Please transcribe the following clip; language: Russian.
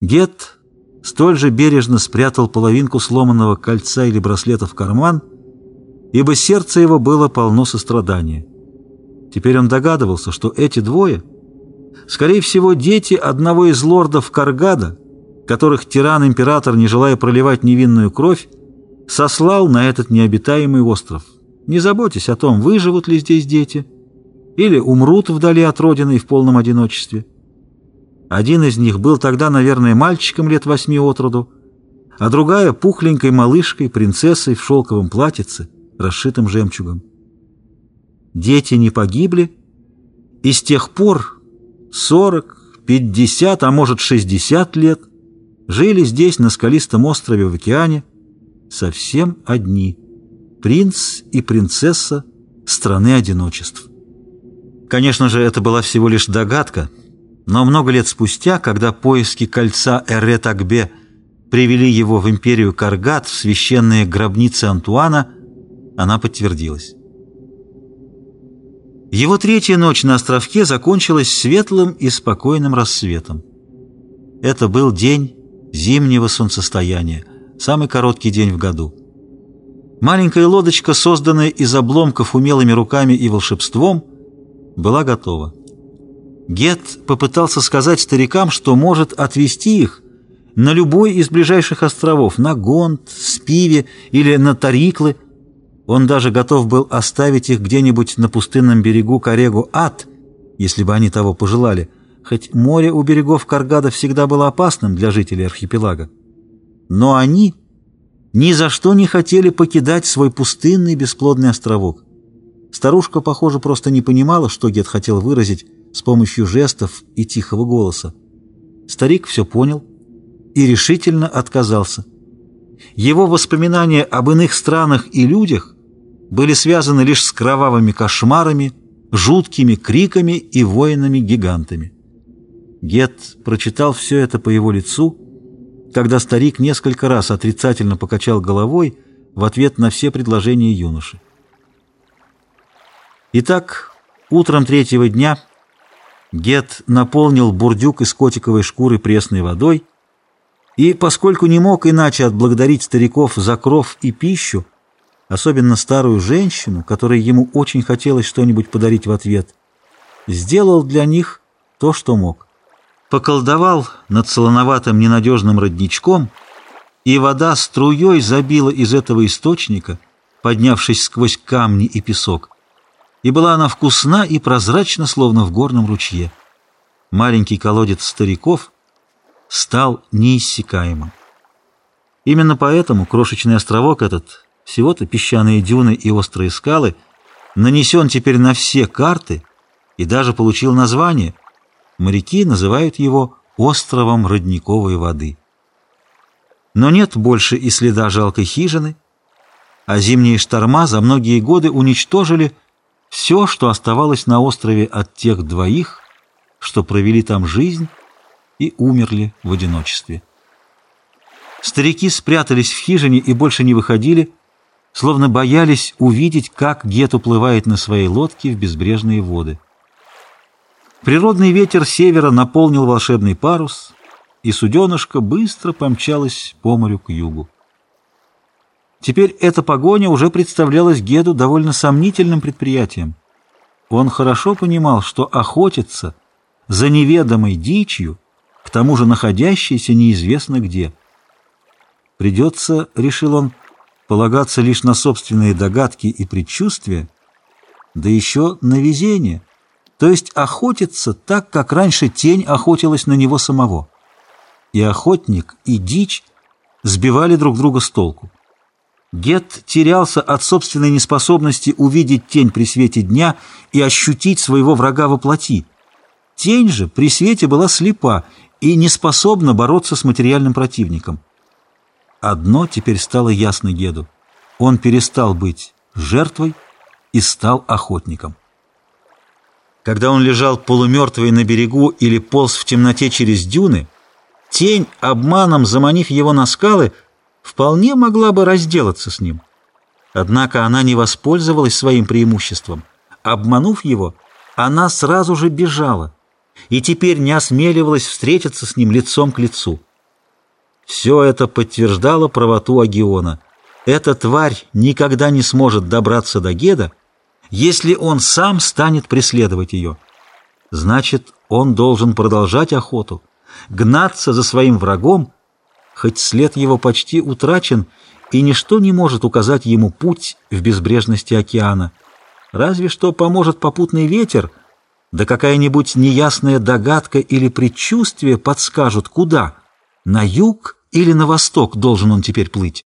Гет столь же бережно спрятал половинку сломанного кольца или браслета в карман, ибо сердце его было полно сострадания. Теперь он догадывался, что эти двое, скорее всего, дети одного из лордов Каргада, которых тиран-император, не желая проливать невинную кровь, сослал на этот необитаемый остров. Не заботьтесь о том, выживут ли здесь дети, или умрут вдали от родины и в полном одиночестве. Один из них был тогда, наверное, мальчиком лет восьми от роду, а другая — пухленькой малышкой, принцессой в шелковом платьице, расшитым жемчугом. Дети не погибли, и с тех пор сорок, пятьдесят, а может шестьдесят лет жили здесь, на скалистом острове в океане, совсем одни — принц и принцесса страны одиночеств. Конечно же, это была всего лишь догадка, но много лет спустя, когда поиски кольца Эрет-Акбе привели его в империю Каргат, в священные гробницы Антуана, она подтвердилась. Его третья ночь на островке закончилась светлым и спокойным рассветом. Это был день зимнего солнцестояния, самый короткий день в году. Маленькая лодочка, созданная из обломков умелыми руками и волшебством, была готова. Гет попытался сказать старикам, что может отвезти их на любой из ближайших островов, на Гонт, Спиве или на Тариклы. Он даже готов был оставить их где-нибудь на пустынном берегу Корегу Ад, если бы они того пожелали, хоть море у берегов Каргада всегда было опасным для жителей архипелага. Но они ни за что не хотели покидать свой пустынный бесплодный островок. Старушка, похоже, просто не понимала, что Гет хотел выразить, с помощью жестов и тихого голоса. Старик все понял и решительно отказался. Его воспоминания об иных странах и людях были связаны лишь с кровавыми кошмарами, жуткими криками и воинами-гигантами. Гет прочитал все это по его лицу, когда старик несколько раз отрицательно покачал головой в ответ на все предложения юноши. Итак, утром третьего дня Гет наполнил бурдюк из котиковой шкуры пресной водой и, поскольку не мог иначе отблагодарить стариков за кров и пищу, особенно старую женщину, которой ему очень хотелось что-нибудь подарить в ответ, сделал для них то, что мог. Поколдовал над солоноватым ненадежным родничком, и вода струей забила из этого источника, поднявшись сквозь камни и песок и была она вкусна и прозрачна, словно в горном ручье. Маленький колодец стариков стал неиссякаемым. Именно поэтому крошечный островок этот, всего-то песчаные дюны и острые скалы, нанесен теперь на все карты и даже получил название. Моряки называют его островом родниковой воды. Но нет больше и следа жалкой хижины, а зимние шторма за многие годы уничтожили все, что оставалось на острове от тех двоих, что провели там жизнь и умерли в одиночестве. Старики спрятались в хижине и больше не выходили, словно боялись увидеть, как Гет уплывает на своей лодке в безбрежные воды. Природный ветер севера наполнил волшебный парус, и суденышко быстро помчалось по морю к югу. Теперь эта погоня уже представлялась Геду довольно сомнительным предприятием. Он хорошо понимал, что охотиться за неведомой дичью, к тому же находящейся неизвестно где. Придется, решил он, полагаться лишь на собственные догадки и предчувствия, да еще на везение, то есть охотиться так, как раньше тень охотилась на него самого. И охотник, и дичь сбивали друг друга с толку. Гет терялся от собственной неспособности увидеть тень при свете дня и ощутить своего врага во плоти. Тень же при свете была слепа и не способна бороться с материальным противником. Одно теперь стало ясно Геду. Он перестал быть жертвой и стал охотником. Когда он лежал полумертвый на берегу или полз в темноте через дюны, тень, обманом заманив его на скалы, вполне могла бы разделаться с ним. Однако она не воспользовалась своим преимуществом. Обманув его, она сразу же бежала и теперь не осмеливалась встретиться с ним лицом к лицу. Все это подтверждало правоту Агиона. Эта тварь никогда не сможет добраться до Геда, если он сам станет преследовать ее. Значит, он должен продолжать охоту, гнаться за своим врагом, хоть след его почти утрачен, и ничто не может указать ему путь в безбрежности океана. Разве что поможет попутный ветер, да какая-нибудь неясная догадка или предчувствие подскажут, куда — на юг или на восток должен он теперь плыть.